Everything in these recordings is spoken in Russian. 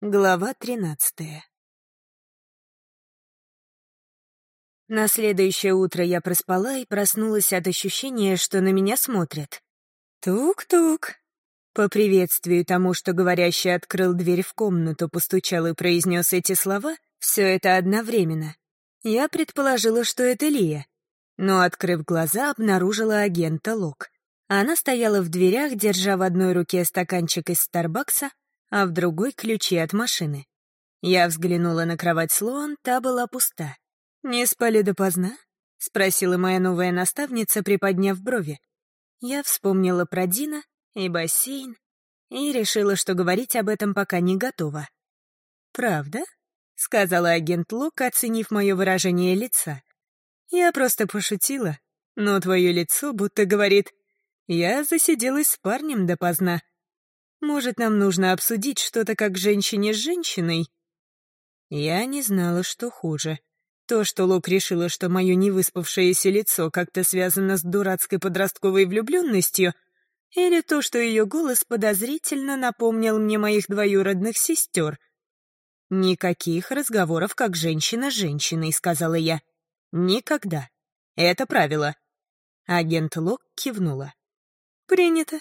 Глава тринадцатая На следующее утро я проспала и проснулась от ощущения, что на меня смотрят. Тук-тук. По приветствию тому, что говорящий открыл дверь в комнату, постучал и произнес эти слова, все это одновременно. Я предположила, что это Лия, но, открыв глаза, обнаружила агента Лок. Она стояла в дверях, держа в одной руке стаканчик из Старбакса, а в другой — ключи от машины. Я взглянула на кровать Слоан, та была пуста. «Не спали допоздна?» — спросила моя новая наставница, приподняв брови. Я вспомнила про Дина и бассейн и решила, что говорить об этом пока не готова. «Правда?» — сказала агент Лок, оценив мое выражение лица. «Я просто пошутила, но твое лицо будто говорит, я засиделась с парнем допоздна. Может, нам нужно обсудить что-то как женщине с женщиной?» Я не знала, что хуже. То, что Лок решила, что мое невыспавшееся лицо как-то связано с дурацкой подростковой влюбленностью, или то, что ее голос подозрительно напомнил мне моих двоюродных сестер. «Никаких разговоров, как женщина с женщиной», — сказала я. «Никогда. Это правило». Агент Лок кивнула. «Принято.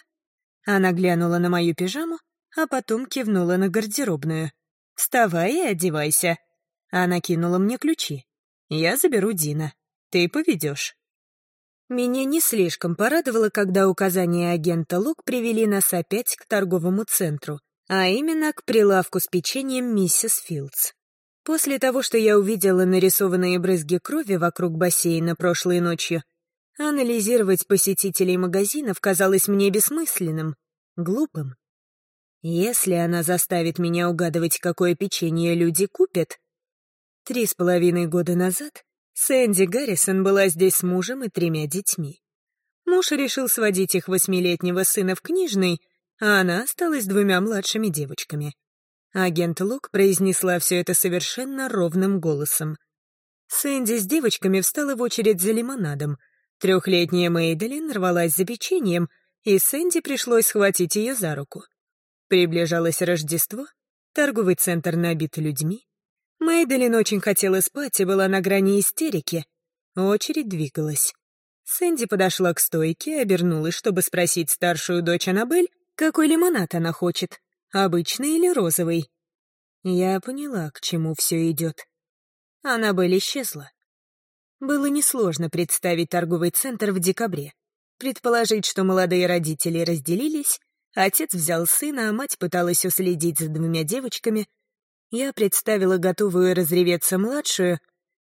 Она глянула на мою пижаму, а потом кивнула на гардеробную. «Вставай и одевайся». Она кинула мне ключи. «Я заберу Дина. Ты поведешь». Меня не слишком порадовало, когда указания агента Лук привели нас опять к торговому центру, а именно к прилавку с печеньем миссис Филдс. После того, что я увидела нарисованные брызги крови вокруг бассейна прошлой ночью, Анализировать посетителей магазинов казалось мне бессмысленным, глупым. Если она заставит меня угадывать, какое печенье люди купят... Три с половиной года назад Сэнди Гаррисон была здесь с мужем и тремя детьми. Муж решил сводить их восьмилетнего сына в книжный, а она осталась двумя младшими девочками. Агент Лук произнесла все это совершенно ровным голосом. Сэнди с девочками встала в очередь за лимонадом, Трехлетняя Мейделин рвалась за печеньем, и Сэнди пришлось схватить ее за руку. Приближалось Рождество, торговый центр набит людьми. Мейделин очень хотела спать и была на грани истерики. Очередь двигалась. Сэнди подошла к стойке, обернулась, чтобы спросить старшую дочь Аннабель, какой лимонад она хочет, обычный или розовый. Я поняла, к чему все идет. Аннабель исчезла. Было несложно представить торговый центр в декабре. Предположить, что молодые родители разделились, отец взял сына, а мать пыталась уследить за двумя девочками. Я представила готовую разреветься младшую,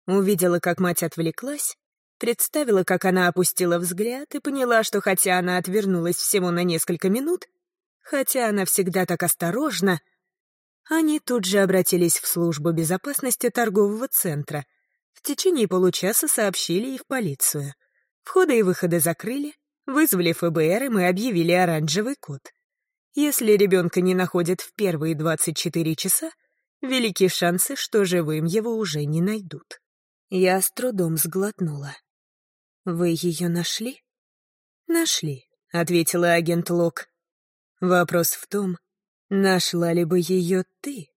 увидела, как мать отвлеклась, представила, как она опустила взгляд и поняла, что хотя она отвернулась всего на несколько минут, хотя она всегда так осторожна, они тут же обратились в службу безопасности торгового центра — в течение получаса сообщили и в полицию. Входы и выходы закрыли, вызвали ФБР, и мы объявили оранжевый код. Если ребенка не находят в первые 24 часа, велики шансы, что живым его уже не найдут. Я с трудом сглотнула. «Вы ее нашли?» «Нашли», — ответила агент Лок. «Вопрос в том, нашла ли бы ее ты?»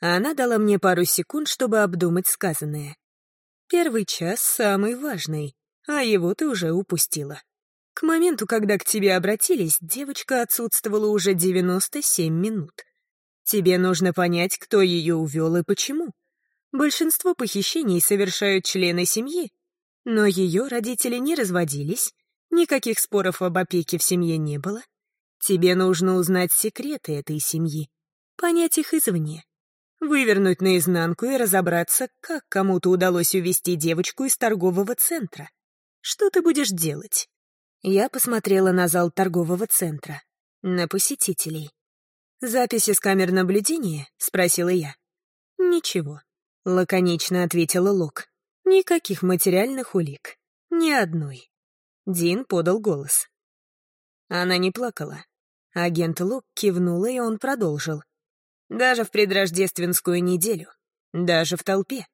Она дала мне пару секунд, чтобы обдумать сказанное. Первый час самый важный, а его ты уже упустила. К моменту, когда к тебе обратились, девочка отсутствовала уже 97 минут. Тебе нужно понять, кто ее увел и почему. Большинство похищений совершают члены семьи, но ее родители не разводились, никаких споров об опеке в семье не было. Тебе нужно узнать секреты этой семьи, понять их извне вывернуть наизнанку и разобраться, как кому-то удалось увести девочку из торгового центра. Что ты будешь делать? Я посмотрела на зал торгового центра, на посетителей. «Записи с камер наблюдения?» — спросила я. «Ничего», — лаконично ответила Лок. «Никаких материальных улик. Ни одной». Дин подал голос. Она не плакала. Агент Лок кивнула, и он продолжил. Даже в предрождественскую неделю. Даже в толпе.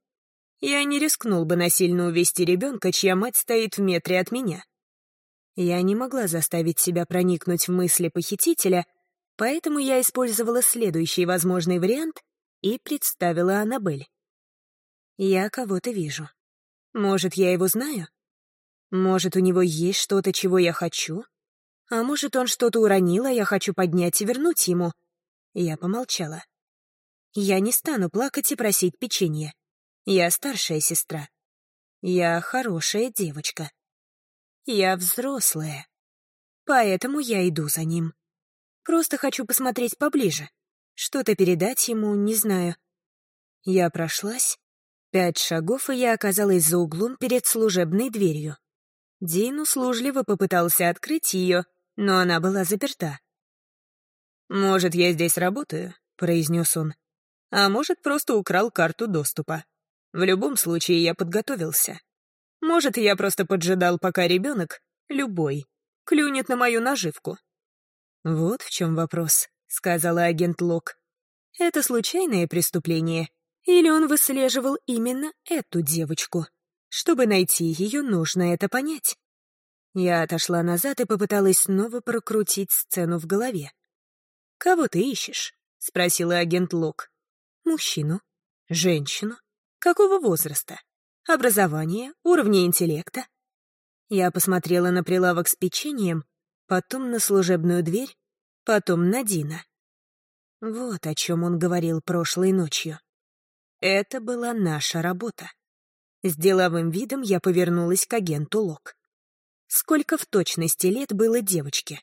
Я не рискнул бы насильно увести ребенка, чья мать стоит в метре от меня. Я не могла заставить себя проникнуть в мысли похитителя, Поэтому я использовала следующий возможный вариант и представила Аннабель. Я кого-то вижу. Может, я его знаю? Может, у него есть что-то, чего я хочу? А может, он что-то уронил, а я хочу поднять и вернуть ему? Я помолчала. Я не стану плакать и просить печенье. Я старшая сестра. Я хорошая девочка. Я взрослая. Поэтому я иду за ним. Просто хочу посмотреть поближе. Что-то передать ему, не знаю. Я прошлась. Пять шагов, и я оказалась за углом перед служебной дверью. Дин услужливо попытался открыть ее, но она была заперта. «Может, я здесь работаю?» — произнес он. «А может, просто украл карту доступа. В любом случае, я подготовился. Может, я просто поджидал, пока ребенок, любой, клюнет на мою наживку». «Вот в чем вопрос», — сказала агент Лок. «Это случайное преступление, или он выслеживал именно эту девочку? Чтобы найти ее, нужно это понять». Я отошла назад и попыталась снова прокрутить сцену в голове. «Кого ты ищешь?» — спросила агент Лок. «Мужчину? Женщину? Какого возраста? Образование? Уровня интеллекта?» Я посмотрела на прилавок с печеньем, потом на служебную дверь, потом на Дина. Вот о чем он говорил прошлой ночью. Это была наша работа. С деловым видом я повернулась к агенту Лок. Сколько в точности лет было девочке?